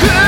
그